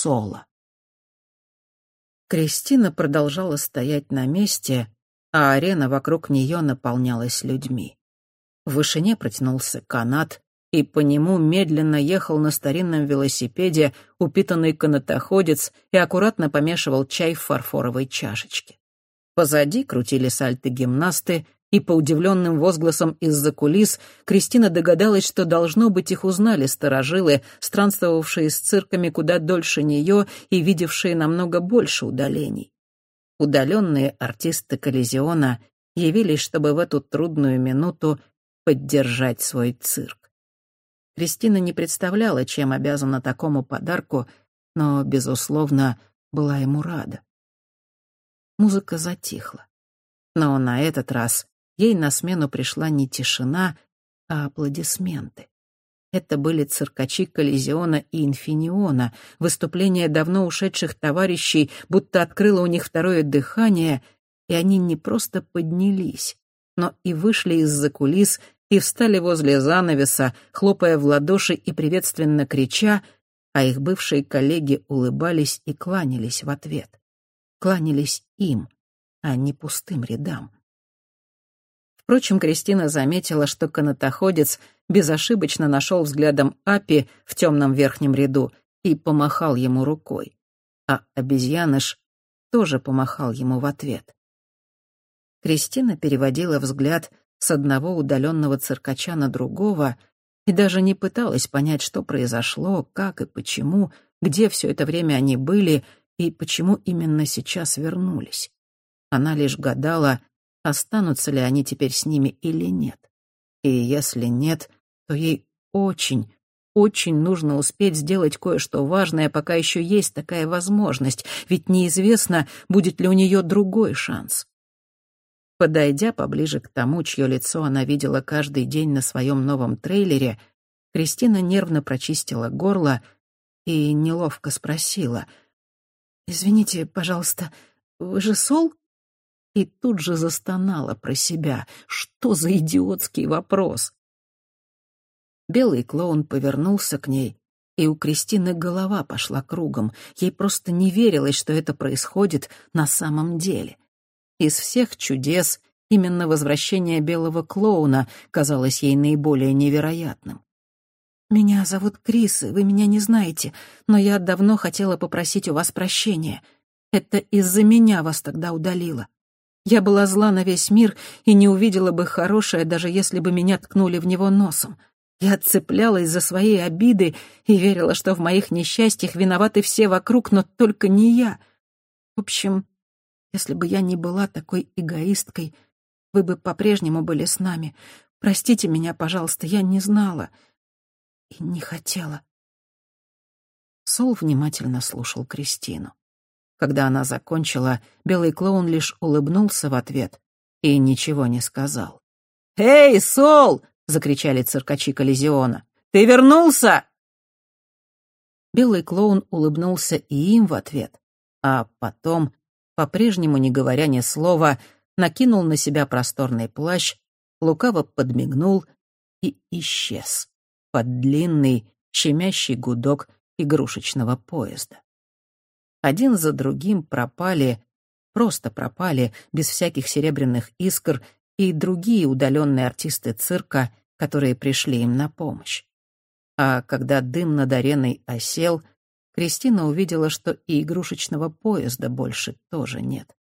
Сола. Кристина продолжала стоять на месте, а арена вокруг нее наполнялась людьми. В вышине протянулся канат, и по нему медленно ехал на старинном велосипеде упитанный канатоходец и аккуратно помешивал чай в фарфоровой чашечке. Позади крутили сальто-гимнасты, и по удивленным возгласам из-за кулис Кристина догадалась, что, должно быть, их узнали сторожилы, странствовавшие с цирками куда дольше нее и видевшие намного больше удалений. Удаленные артисты Коллизиона явились, чтобы в эту трудную минуту поддержать свой цирк. Кристина не представляла, чем обязана такому подарку, но, безусловно, была ему рада. Музыка затихла. Но на этот раз ей на смену пришла не тишина, а аплодисменты. Это были циркачи Коллизиона и Инфиниона, выступления давно ушедших товарищей, будто открыло у них второе дыхание, и они не просто поднялись, но и вышли из-за кулис и встали возле занавеса, хлопая в ладоши и приветственно крича, а их бывшие коллеги улыбались и кланялись в ответ. Кланялись им, а не пустым рядам. Впрочем, Кристина заметила, что канатоходец безошибочно нашел взглядом Апи в темном верхнем ряду и помахал ему рукой. А обезьяныш тоже помахал ему в ответ. Кристина переводила взгляд с одного удаленного циркача на другого и даже не пыталась понять, что произошло, как и почему, где все это время они были и почему именно сейчас вернулись. Она лишь гадала, останутся ли они теперь с ними или нет. И если нет, то ей очень, очень нужно успеть сделать кое-что важное, пока еще есть такая возможность, ведь неизвестно, будет ли у нее другой шанс. Подойдя поближе к тому, чье лицо она видела каждый день на своем новом трейлере, Кристина нервно прочистила горло и неловко спросила. «Извините, пожалуйста, вы же Сол?» И тут же застонала про себя. Что за идиотский вопрос? Белый клоун повернулся к ней, и у Кристины голова пошла кругом. Ей просто не верилось, что это происходит на самом деле. Из всех чудес именно возвращение белого клоуна казалось ей наиболее невероятным. «Меня зовут Крис, и вы меня не знаете, но я давно хотела попросить у вас прощения. Это из-за меня вас тогда удалило. Я была зла на весь мир и не увидела бы хорошее, даже если бы меня ткнули в него носом. Я цеплялась за свои обиды и верила, что в моих несчастьях виноваты все вокруг, но только не я. В общем, если бы я не была такой эгоисткой, вы бы по-прежнему были с нами. Простите меня, пожалуйста, я не знала и не хотела. Сол внимательно слушал Кристину. Когда она закончила, белый клоун лишь улыбнулся в ответ и ничего не сказал. «Эй, Сол!» — закричали циркачи Коллизиона. «Ты вернулся?» Белый клоун улыбнулся и им в ответ, а потом по-прежнему не говоря ни слова, накинул на себя просторный плащ, лукаво подмигнул и исчез под длинный, щемящий гудок игрушечного поезда. Один за другим пропали, просто пропали, без всяких серебряных искр, и другие удаленные артисты цирка, которые пришли им на помощь. А когда дым над ареной осел, Кристина увидела, что и игрушечного поезда больше тоже нет.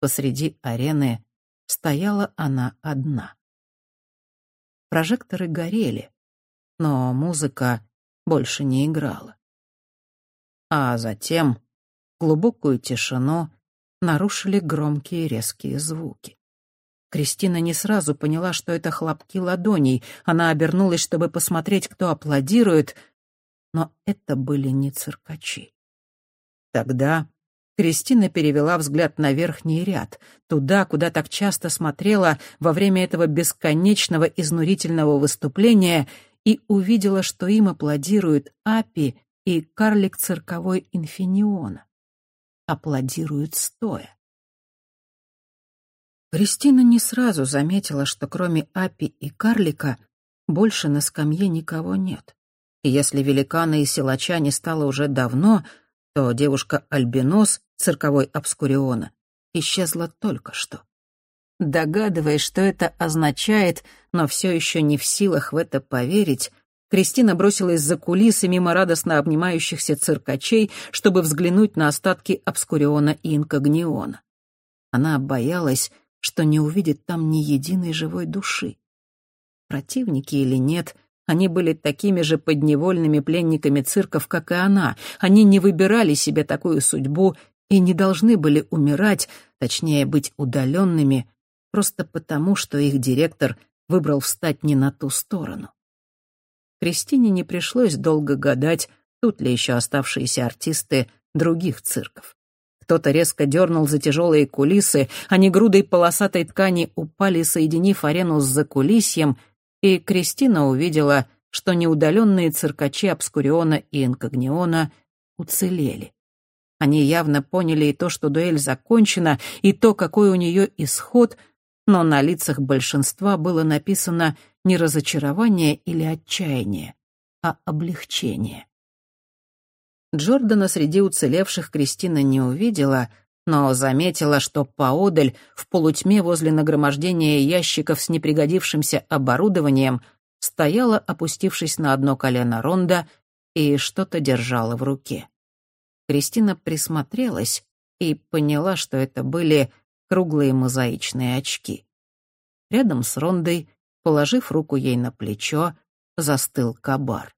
Посреди арены стояла она одна. Прожекторы горели, но музыка больше не играла. А затем глубокую тишину нарушили громкие резкие звуки. Кристина не сразу поняла, что это хлопки ладоней. Она обернулась, чтобы посмотреть, кто аплодирует — но это были не циркачи. Тогда Кристина перевела взгляд на верхний ряд, туда, куда так часто смотрела во время этого бесконечного изнурительного выступления, и увидела, что им аплодируют Апи и карлик цирковой Инфиниона. Аплодируют стоя. Кристина не сразу заметила, что кроме Апи и карлика больше на скамье никого нет. И если великана и силача не стало уже давно, то девушка-альбинос цирковой обскуриона исчезла только что. Догадываясь, что это означает, но все еще не в силах в это поверить, Кристина бросилась за кулисы мимо радостно обнимающихся циркачей, чтобы взглянуть на остатки обскуриона и инкогниона. Она боялась, что не увидит там ни единой живой души. Противники или нет, они были такими же подневольными пленниками цирков, как и она. Они не выбирали себе такую судьбу и не должны были умирать, точнее, быть удаленными, просто потому, что их директор выбрал встать не на ту сторону. Кристине не пришлось долго гадать, тут ли еще оставшиеся артисты других цирков. Кто-то резко дернул за тяжелые кулисы, они грудой полосатой ткани упали, соединив арену с закулисьем — и Кристина увидела, что неудаленные циркачи Обскуриона и Инкогниона уцелели. Они явно поняли и то, что дуэль закончена, и то, какой у нее исход, но на лицах большинства было написано не разочарование или отчаяние, а облегчение. Джордана среди уцелевших Кристина не увидела, но заметила, что поодаль, в полутьме возле нагромождения ящиков с непригодившимся оборудованием, стояла, опустившись на одно колено Ронда, и что-то держала в руке. Кристина присмотрелась и поняла, что это были круглые мозаичные очки. Рядом с Рондой, положив руку ей на плечо, застыл кабар.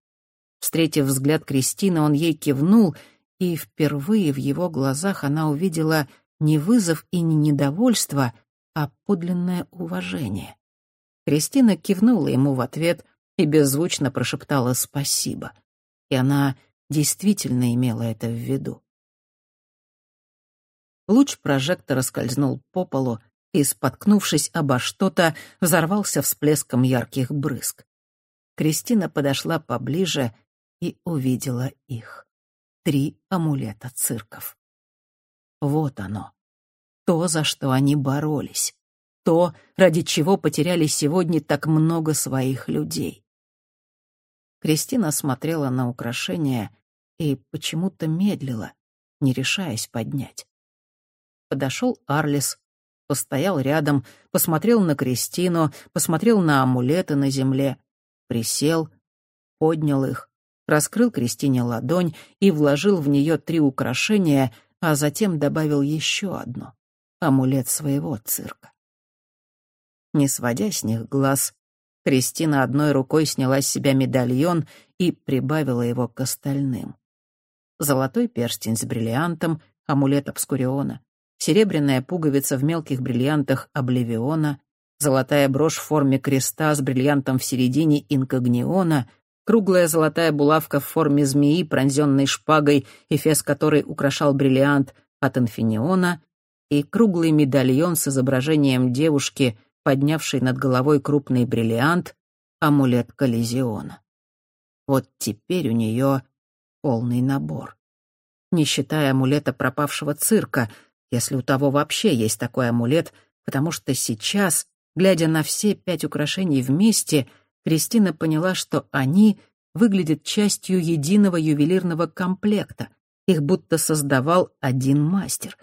Встретив взгляд Кристины, он ей кивнул — и впервые в его глазах она увидела не вызов и не недовольство, а подлинное уважение. Кристина кивнула ему в ответ и беззвучно прошептала «спасибо». И она действительно имела это в виду. Луч прожектора скользнул по полу и, споткнувшись обо что-то, взорвался всплеском ярких брызг. Кристина подошла поближе и увидела их три амулета цирков. Вот оно. То, за что они боролись. То, ради чего потеряли сегодня так много своих людей. Кристина смотрела на украшения и почему-то медлила, не решаясь поднять. Подошел Арлис, постоял рядом, посмотрел на Кристину, посмотрел на амулеты на земле, присел, поднял их, раскрыл Кристине ладонь и вложил в нее три украшения, а затем добавил еще одно — амулет своего цирка. Не сводя с них глаз, Кристина одной рукой сняла с себя медальон и прибавила его к остальным. Золотой перстень с бриллиантом, амулет Обскуриона, серебряная пуговица в мелких бриллиантах Обливиона, золотая брошь в форме креста с бриллиантом в середине Инкогниона — Круглая золотая булавка в форме змеи, пронзенной шпагой, эфес которой украшал бриллиант от инфиниона, и круглый медальон с изображением девушки, поднявшей над головой крупный бриллиант, амулет коллизиона. Вот теперь у нее полный набор. Не считая амулета пропавшего цирка, если у того вообще есть такой амулет, потому что сейчас, глядя на все пять украшений вместе — Кристина поняла, что они выглядят частью единого ювелирного комплекта. Их будто создавал один мастер.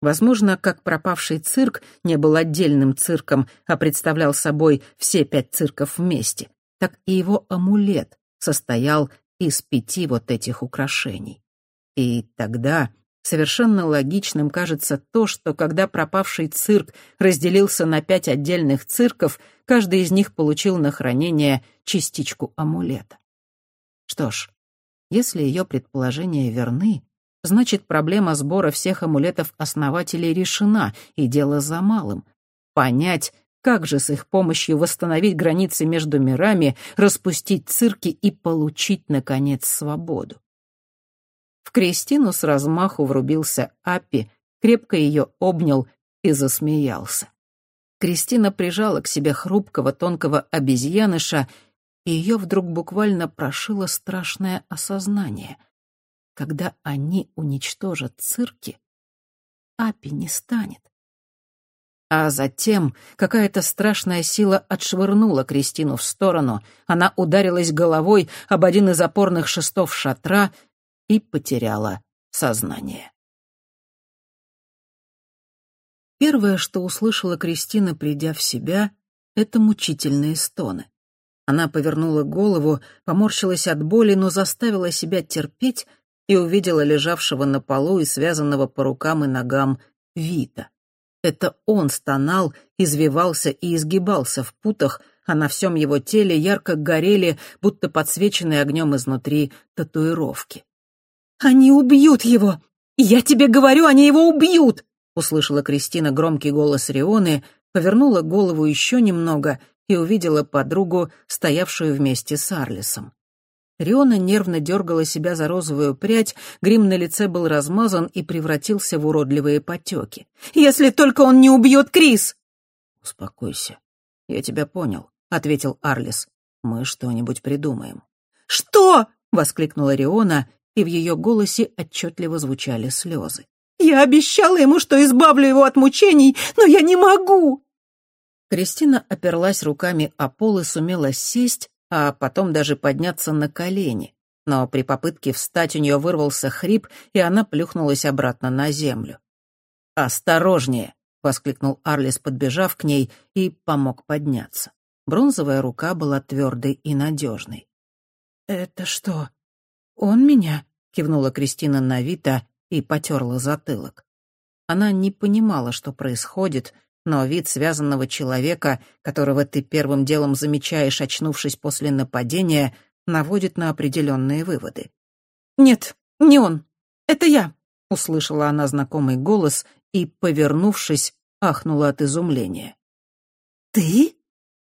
Возможно, как пропавший цирк не был отдельным цирком, а представлял собой все пять цирков вместе, так и его амулет состоял из пяти вот этих украшений. И тогда Совершенно логичным кажется то, что когда пропавший цирк разделился на пять отдельных цирков, каждый из них получил на хранение частичку амулета. Что ж, если ее предположения верны, значит проблема сбора всех амулетов основателей решена, и дело за малым — понять, как же с их помощью восстановить границы между мирами, распустить цирки и получить, наконец, свободу. Кристину с размаху врубился Аппи, крепко ее обнял и засмеялся. Кристина прижала к себе хрупкого тонкого обезьяныша, и ее вдруг буквально прошило страшное осознание. Когда они уничтожат цирки, Апи не станет. А затем какая-то страшная сила отшвырнула Кристину в сторону, она ударилась головой об один из опорных шестов шатра — и потеряла сознание. Первое, что услышала Кристина, придя в себя, — это мучительные стоны. Она повернула голову, поморщилась от боли, но заставила себя терпеть и увидела лежавшего на полу и связанного по рукам и ногам Вита. Это он стонал, извивался и изгибался в путах, а на всем его теле ярко горели, будто подсвеченные огнем изнутри, татуировки. «Они убьют его! Я тебе говорю, они его убьют!» услышала Кристина громкий голос Рионы, повернула голову еще немного и увидела подругу, стоявшую вместе с Арлисом. Риона нервно дергала себя за розовую прядь, грим на лице был размазан и превратился в уродливые потеки. «Если только он не убьет Крис!» «Успокойся. Я тебя понял», — ответил Арлис. «Мы что-нибудь придумаем». «Что?» — воскликнула Риона, и в ее голосе отчетливо звучали слезы. Я обещала ему, что избавлю его от мучений, но я не могу!» Кристина оперлась руками о пол и сумела сесть, а потом даже подняться на колени. Но при попытке встать у нее вырвался хрип, и она плюхнулась обратно на землю. «Осторожнее!» — воскликнул Арлис, подбежав к ней, и помог подняться. Бронзовая рука была твердой и надежной. «Это что, он меня?» — кивнула Кристина на Вита и потерла затылок. Она не понимала, что происходит, но вид связанного человека, которого ты первым делом замечаешь, очнувшись после нападения, наводит на определенные выводы. «Нет, не он. Это я», — услышала она знакомый голос и, повернувшись, ахнула от изумления. «Ты?»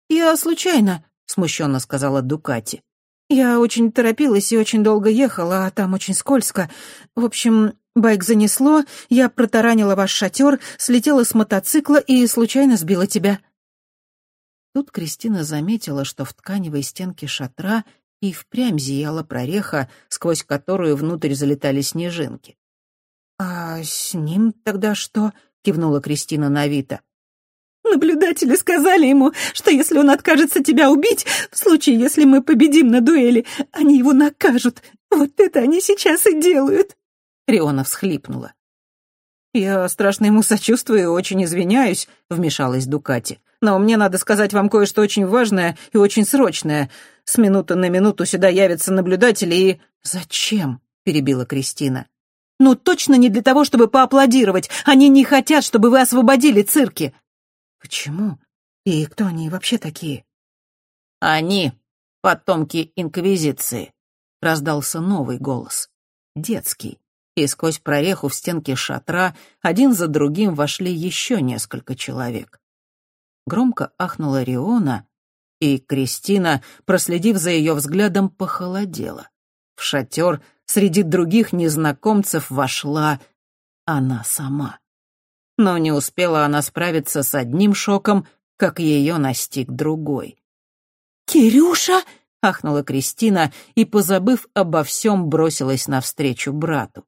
«Я случайно», — смущенно сказала Дукати. «Я очень торопилась и очень долго ехала, а там очень скользко. В общем, Байк занесло, я протаранила ваш шатер, слетела с мотоцикла и случайно сбила тебя». Тут Кристина заметила, что в тканевой стенке шатра и впрямь зияла прореха, сквозь которую внутрь залетали снежинки. «А с ним тогда что?» — кивнула Кристина на Вита. «Наблюдатели сказали ему, что если он откажется тебя убить, в случае, если мы победим на дуэли, они его накажут. Вот это они сейчас и делают». Риона всхлипнула. «Я страшно ему сочувствую и очень извиняюсь», — вмешалась Дукати. «Но мне надо сказать вам кое-что очень важное и очень срочное. С минуты на минуту сюда явятся наблюдатели и...» «Зачем?» — перебила Кристина. «Ну, точно не для того, чтобы поаплодировать. Они не хотят, чтобы вы освободили цирки». «Почему? И кто они вообще такие?» «Они — потомки Инквизиции», — раздался новый голос. Детский и сквозь прореху в стенке шатра один за другим вошли еще несколько человек. Громко ахнула Риона, и Кристина, проследив за ее взглядом, похолодела. В шатер среди других незнакомцев вошла она сама. Но не успела она справиться с одним шоком, как ее настиг другой. «Кирюша!» — ахнула Кристина и, позабыв обо всем, бросилась навстречу брату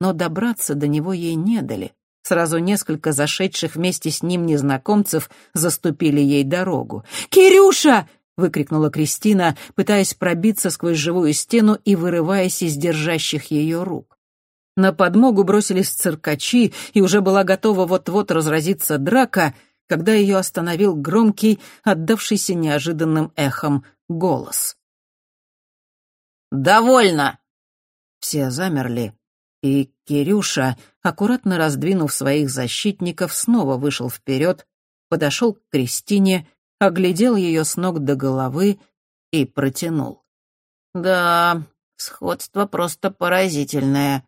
но добраться до него ей не дали. Сразу несколько зашедших вместе с ним незнакомцев заступили ей дорогу. «Кирюша!» — выкрикнула Кристина, пытаясь пробиться сквозь живую стену и вырываясь из держащих ее рук. На подмогу бросились циркачи, и уже была готова вот-вот разразиться драка, когда ее остановил громкий, отдавшийся неожиданным эхом, голос. «Довольно!» Все замерли, и Кирюша, аккуратно раздвинув своих защитников, снова вышел вперед, подошел к Кристине, оглядел ее с ног до головы и протянул. «Да, сходство просто поразительное».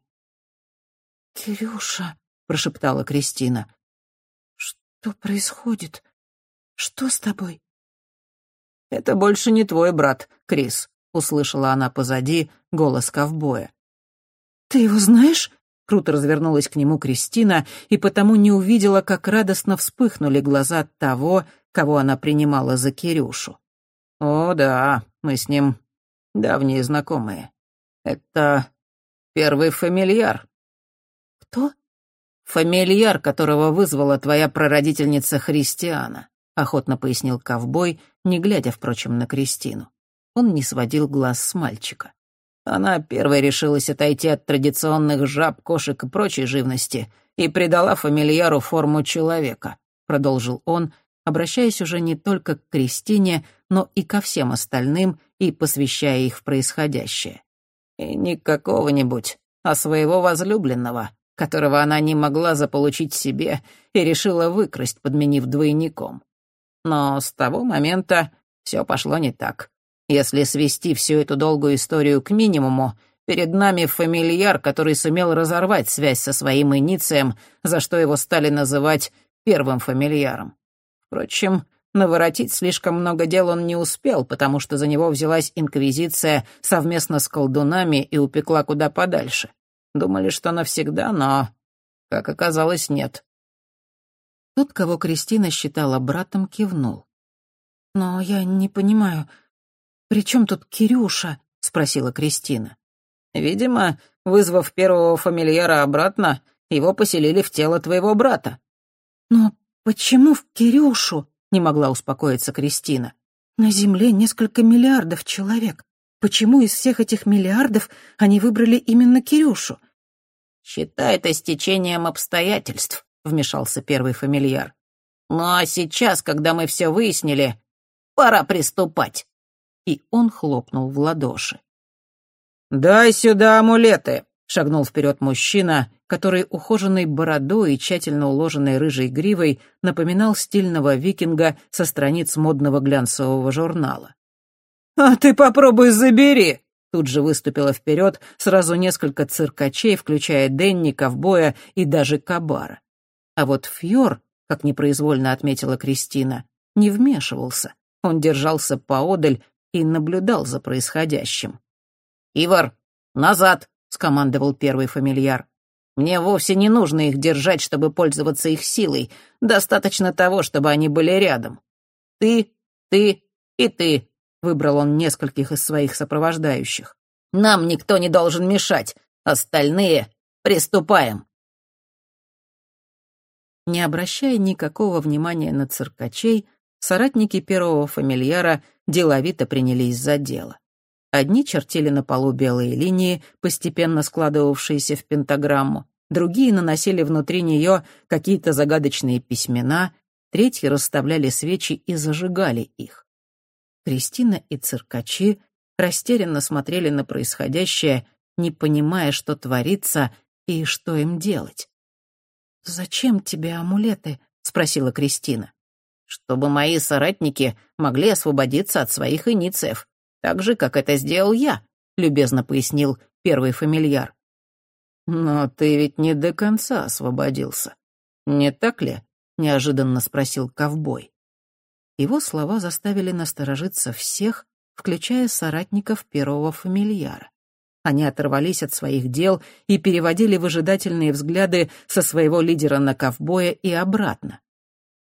«Кирюша», — прошептала Кристина, — «что происходит? Что с тобой?» «Это больше не твой брат, Крис», — услышала она позади голос ковбоя. «Ты его знаешь?» Круто развернулась к нему Кристина и потому не увидела, как радостно вспыхнули глаза того, кого она принимала за Кирюшу. «О, да, мы с ним давние знакомые. Это первый фамильяр». «Кто?» «Фамильяр, которого вызвала твоя прародительница Христиана», — охотно пояснил ковбой, не глядя, впрочем, на Кристину. Он не сводил глаз с мальчика. Она первой решилась отойти от традиционных жаб, кошек и прочей живности и придала фамильяру форму человека», — продолжил он, обращаясь уже не только к Кристине, но и ко всем остальным и посвящая их в происходящее. «И не какого-нибудь, а своего возлюбленного, которого она не могла заполучить себе и решила выкрасть, подменив двойником. Но с того момента все пошло не так. Если свести всю эту долгую историю к минимуму, перед нами фамильяр, который сумел разорвать связь со своим иницием, за что его стали называть первым фамильяром. Впрочем, наворотить слишком много дел он не успел, потому что за него взялась Инквизиция совместно с колдунами и упекла куда подальше. Думали, что навсегда, но, как оказалось, нет. Тот, кого Кристина считала братом, кивнул. «Но я не понимаю, при чем тут Кирюша?» — спросила Кристина. «Видимо, вызвав первого фамильяра обратно, его поселили в тело твоего брата». «Но почему в Кирюшу?» — не могла успокоиться Кристина. «На Земле несколько миллиардов человек. Почему из всех этих миллиардов они выбрали именно Кирюшу?» «Считай это стечением обстоятельств», — вмешался первый фамильяр. «Ну а сейчас, когда мы все выяснили, пора приступать». И он хлопнул в ладоши. «Дай сюда амулеты», — шагнул вперед мужчина, который ухоженной бородой и тщательно уложенной рыжей гривой напоминал стильного викинга со страниц модного глянцевого журнала. «А ты попробуй забери!» Тут же выступила вперед сразу несколько циркачей, включая Денни, ковбоя и даже Кабара. А вот Фьор, как непроизвольно отметила Кристина, не вмешивался. Он держался поодаль и наблюдал за происходящим. «Ивар, назад!» — скомандовал первый фамильяр. «Мне вовсе не нужно их держать, чтобы пользоваться их силой. Достаточно того, чтобы они были рядом. Ты, ты и ты», — выбрал он нескольких из своих сопровождающих. «Нам никто не должен мешать. Остальные приступаем». Не обращая никакого внимания на циркачей, соратники первого фамильяра деловито принялись за дело. Одни чертили на полу белые линии, постепенно складывавшиеся в пентаграмму, другие наносили внутри нее какие-то загадочные письмена, третьи расставляли свечи и зажигали их. Кристина и циркачи растерянно смотрели на происходящее, не понимая, что творится и что им делать. «Зачем тебе амулеты?» — спросила Кристина чтобы мои соратники могли освободиться от своих инициев, так же, как это сделал я», — любезно пояснил первый фамильяр. «Но ты ведь не до конца освободился, не так ли?» — неожиданно спросил ковбой. Его слова заставили насторожиться всех, включая соратников первого фамильяра. Они оторвались от своих дел и переводили выжидательные взгляды со своего лидера на ковбоя и обратно.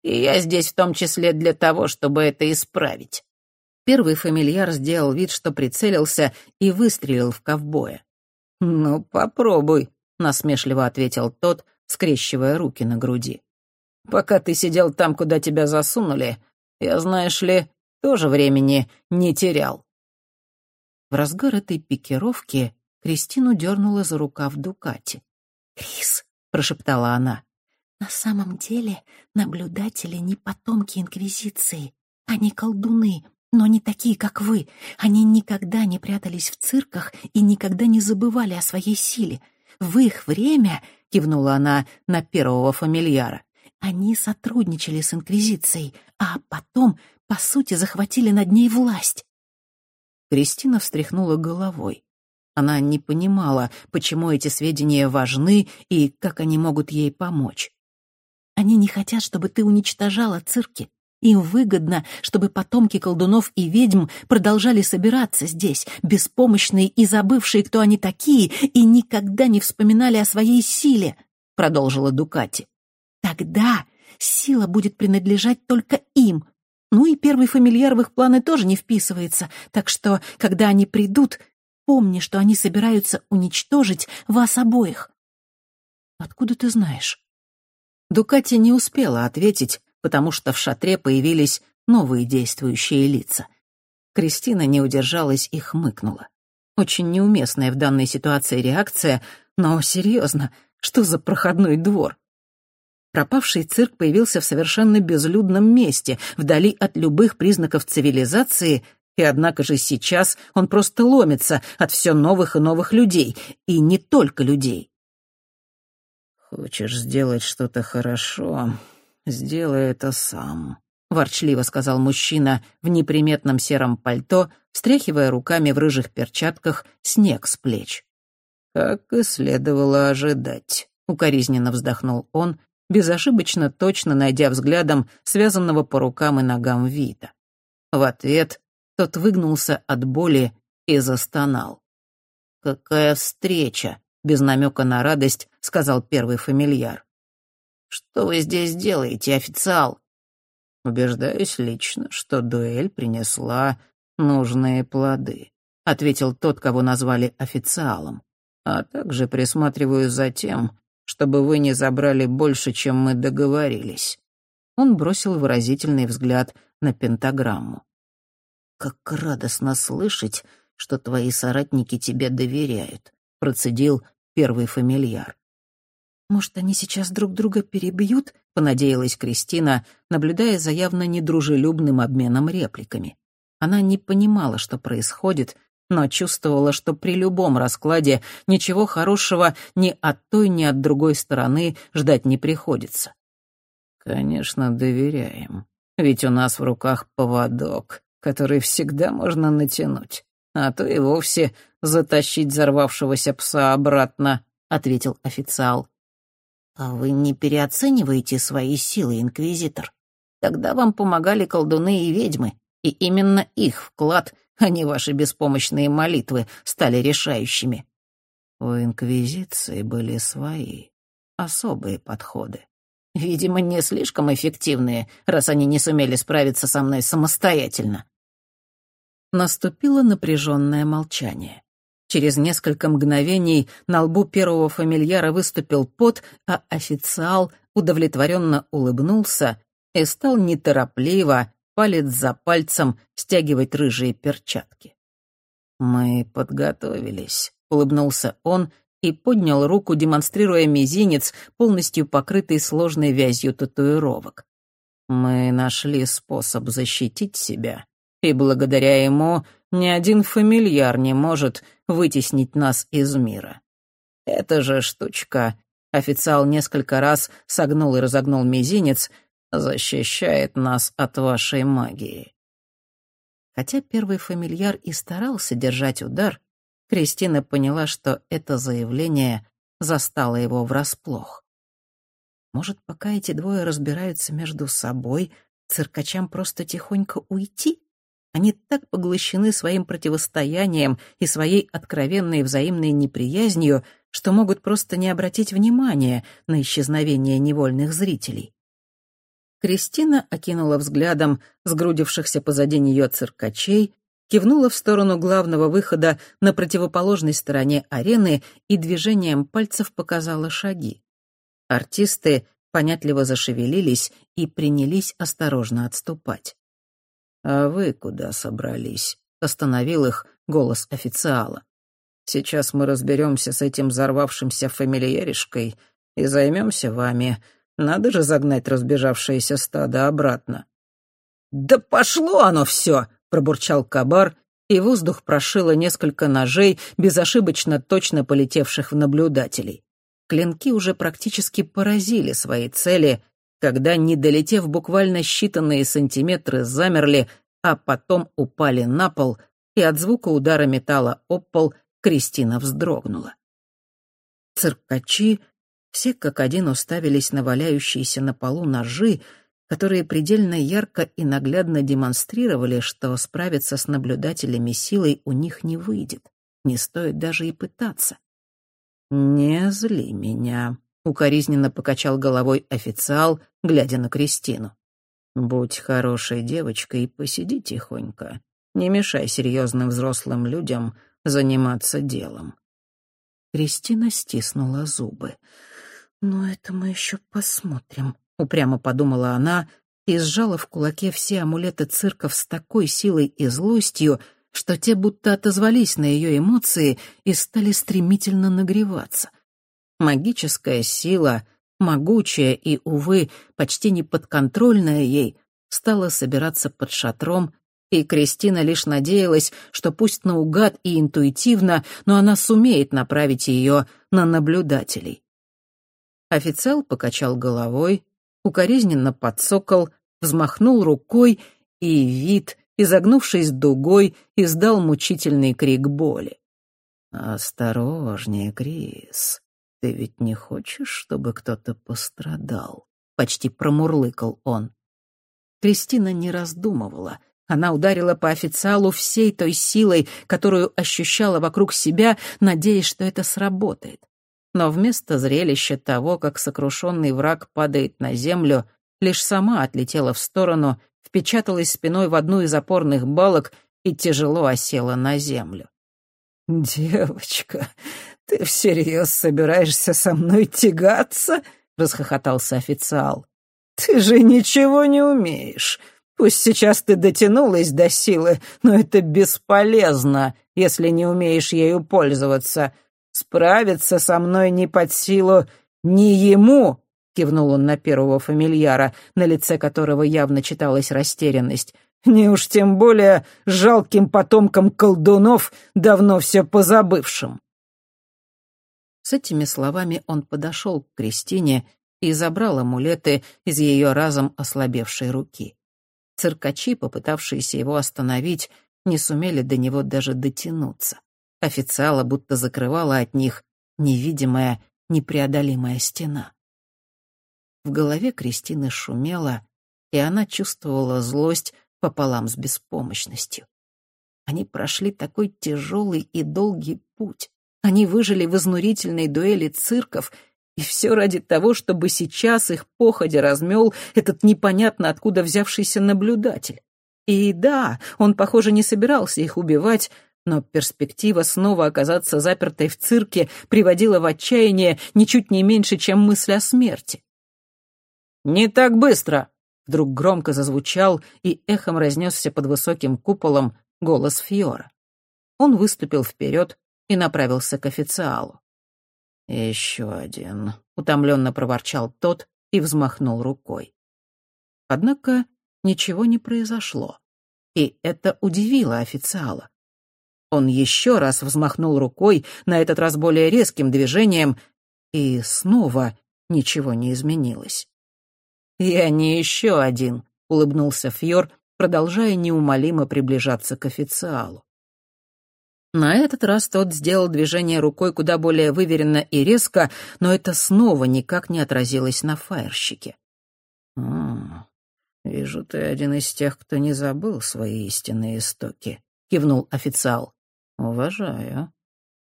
И я здесь в том числе для того, чтобы это исправить». Первый фамильяр сделал вид, что прицелился и выстрелил в ковбоя. «Ну, попробуй», — насмешливо ответил тот, скрещивая руки на груди. «Пока ты сидел там, куда тебя засунули, я, знаешь ли, тоже времени не терял». В разгар этой пикировки Кристину дернула за рукав Дукати. «Крис», — прошептала она, на самом деле наблюдатели не потомки Инквизиции. Они колдуны, но не такие, как вы. Они никогда не прятались в цирках и никогда не забывали о своей силе. В их время, — кивнула она на первого фамильяра, — они сотрудничали с Инквизицией, а потом, по сути, захватили над ней власть. Кристина встряхнула головой. Она не понимала, почему эти сведения важны и как они могут ей помочь. Они не хотят, чтобы ты уничтожала цирки. Им выгодно, чтобы потомки колдунов и ведьм продолжали собираться здесь, беспомощные и забывшие, кто они такие, и никогда не вспоминали о своей силе», — продолжила Дукати. «Тогда сила будет принадлежать только им. Ну и первый фамильяр в их планы тоже не вписывается, так что, когда они придут, помни, что они собираются уничтожить вас обоих». «Откуда ты знаешь?» Дукати не успела ответить, потому что в шатре появились новые действующие лица. Кристина не удержалась и хмыкнула. Очень неуместная в данной ситуации реакция, но серьезно, что за проходной двор? Пропавший цирк появился в совершенно безлюдном месте, вдали от любых признаков цивилизации, и однако же сейчас он просто ломится от все новых и новых людей, и не только людей. «Хочешь сделать что-то хорошо, сделай это сам», — ворчливо сказал мужчина в неприметном сером пальто, стряхивая руками в рыжих перчатках снег с плеч. «Как и следовало ожидать», — укоризненно вздохнул он, безошибочно точно найдя взглядом связанного по рукам и ногам Вита. В ответ тот выгнулся от боли и застонал. «Какая встреча!» — без намека на радость сказал первый фамильяр. «Что вы здесь делаете, официал?» «Убеждаюсь лично, что дуэль принесла нужные плоды», — ответил тот, кого назвали официалом. «А также присматриваю за тем, чтобы вы не забрали больше, чем мы договорились». Он бросил выразительный взгляд на пентаграмму. «Как радостно слышать, что твои соратники тебе доверяют», — процедил первый фамильяр. «Может, они сейчас друг друга перебьют?» — понадеялась Кристина, наблюдая за явно недружелюбным обменом репликами. Она не понимала, что происходит, но чувствовала, что при любом раскладе ничего хорошего ни от той, ни от другой стороны ждать не приходится. «Конечно, доверяем. Ведь у нас в руках поводок, который всегда можно натянуть, а то и вовсе затащить взорвавшегося пса обратно», — ответил официал. «А вы не переоцениваете свои силы, инквизитор? Тогда вам помогали колдуны и ведьмы, и именно их вклад а не ваши беспомощные молитвы стали решающими. У Инквизиции были свои, особые подходы. Видимо, не слишком эффективные, раз они не сумели справиться со мной самостоятельно. Наступило напряженное молчание. Через несколько мгновений на лбу первого фамильяра выступил пот, а официал удовлетворенно улыбнулся и стал неторопливо, палец за пальцем стягивать рыжие перчатки. «Мы подготовились», — улыбнулся он и поднял руку, демонстрируя мизинец, полностью покрытый сложной вязью татуировок. «Мы нашли способ защитить себя, и благодаря ему ни один фамильяр не может вытеснить нас из мира. Эта же штучка...» Официал несколько раз согнул и разогнул мизинец, защищает нас от вашей магии». Хотя первый фамильяр и старался держать удар, Кристина поняла, что это заявление застало его врасплох. Может, пока эти двое разбираются между собой, циркачам просто тихонько уйти? Они так поглощены своим противостоянием и своей откровенной взаимной неприязнью, что могут просто не обратить внимания на исчезновение невольных зрителей. Кристина окинула взглядом сгрудившихся позади нее циркачей, кивнула в сторону главного выхода на противоположной стороне арены и движением пальцев показала шаги. Артисты понятливо зашевелились и принялись осторожно отступать. «А вы куда собрались?» — остановил их голос официала. «Сейчас мы разберемся с этим взорвавшимся фамильяришкой и займемся вами. Надо же загнать разбежавшееся стадо обратно. «Да пошло оно все!» — пробурчал кабар, и воздух прошило несколько ножей, безошибочно точно полетевших в наблюдателей. Клинки уже практически поразили свои цели, когда, не долетев буквально считанные сантиметры, замерли, а потом упали на пол, и от звука удара металла об пол Кристина вздрогнула. Циркачи все как один уставились на валяющиеся на полу ножи, которые предельно ярко и наглядно демонстрировали, что справиться с наблюдателями силой у них не выйдет. Не стоит даже и пытаться. «Не зли меня», — укоризненно покачал головой официал, глядя на Кристину. «Будь хорошей девочкой и посиди тихонько. Не мешай серьезным взрослым людям заниматься делом». Кристина стиснула зубы. «Но это мы еще посмотрим», — упрямо подумала она и сжала в кулаке все амулеты цирков с такой силой и злостью, что те будто отозвались на ее эмоции и стали стремительно нагреваться. Магическая сила, могучая и, увы, почти неподконтрольная ей, стала собираться под шатром, и Кристина лишь надеялась, что пусть наугад и интуитивно, но она сумеет направить ее на наблюдателей. Официал покачал головой, укоризненно подсокол, взмахнул рукой, и вид, изогнувшись дугой, издал мучительный крик боли. «Осторожнее, Крис, ты ведь не хочешь, чтобы кто-то пострадал?» — почти промурлыкал он. Кристина не раздумывала. Она ударила по официалу всей той силой, которую ощущала вокруг себя, надеясь, что это сработает. Но вместо зрелища того, как сокрушенный враг падает на землю, лишь сама отлетела в сторону, впечаталась спиной в одну из опорных балок и тяжело осела на землю. «Девочка, ты всерьез собираешься со мной тягаться?» — расхохотался официал. «Ты же ничего не умеешь. Пусть сейчас ты дотянулась до силы, но это бесполезно, если не умеешь ею пользоваться. Справиться со мной не под силу ни ему, — кивнул он на первого фамильяра, на лице которого явно читалась растерянность, «не уж тем более жалким потомкам колдунов, давно все позабывшим». С этими словами он подошел к Кристине и забрал амулеты из ее разом ослабевшей руки. Циркачи, попытавшиеся его остановить, не сумели до него даже дотянуться. Официала будто закрывала от них невидимая, непреодолимая стена. В голове Кристины шумело, и она чувствовала злость пополам с беспомощностью. Они прошли такой тяжелый и долгий путь. Они выжили в изнурительной дуэли цирков — и все ради того, чтобы сейчас их походя размел этот непонятно откуда взявшийся наблюдатель. И да, он, похоже, не собирался их убивать, но перспектива снова оказаться запертой в цирке приводила в отчаяние ничуть не меньше, чем мысль о смерти. «Не так быстро!» — вдруг громко зазвучал и эхом разнесся под высоким куполом голос Фьора. Он выступил вперед и направился к официалу. «Еще один», — утомленно проворчал тот и взмахнул рукой. Однако ничего не произошло, и это удивило официала. Он еще раз взмахнул рукой, на этот раз более резким движением, и снова ничего не изменилось. «Я не еще один», — улыбнулся Фьор, продолжая неумолимо приближаться к официалу. На этот раз тот сделал движение рукой куда более выверенно и резко, но это снова никак не отразилось на фаерщике. «А, вижу, ты один из тех, кто не забыл свои истинные истоки», — кивнул официал. «Уважаю.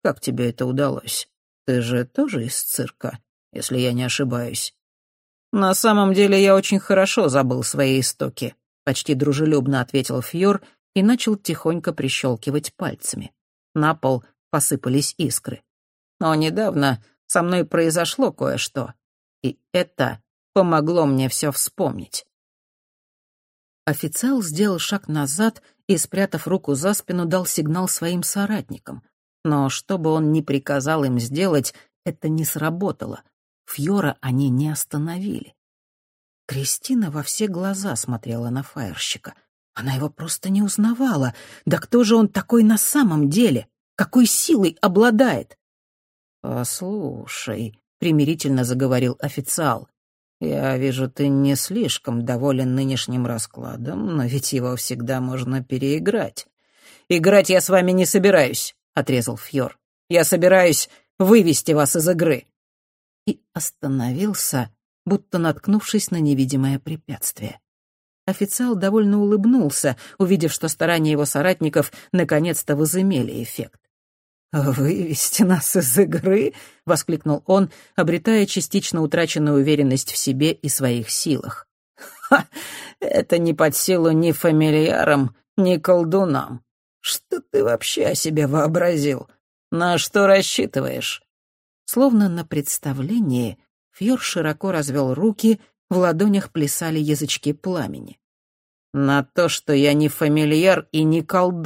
Как тебе это удалось? Ты же тоже из цирка, если я не ошибаюсь». «На самом деле я очень хорошо забыл свои истоки», — почти дружелюбно ответил Фьор и начал тихонько прищелкивать пальцами на пол посыпались искры. Но недавно со мной произошло кое-что, и это помогло мне все вспомнить. Официал сделал шаг назад и, спрятав руку за спину, дал сигнал своим соратникам. Но что бы он ни приказал им сделать, это не сработало. Фьора они не остановили. Кристина во все глаза смотрела на фаерщика — она его просто не узнавала. Да кто же он такой на самом деле? Какой силой обладает? «Послушай», — примирительно заговорил официал, «я вижу, ты не слишком доволен нынешним раскладом, но ведь его всегда можно переиграть». «Играть я с вами не собираюсь», — отрезал Фьор. «Я собираюсь вывести вас из игры». И остановился, будто наткнувшись на невидимое препятствие. Официал довольно улыбнулся, увидев, что старания его соратников наконец-то возымели эффект. «Вывести нас из игры?» — воскликнул он, обретая частично утраченную уверенность в себе и своих силах. «Ха! Это не под силу ни фамильярам, ни колдунам. Что ты вообще о себе вообразил? На что рассчитываешь?» Словно на представлении, Фьор широко развел руки в ладонях плясали язычки пламени. «На то, что я не фамильяр и не колдун.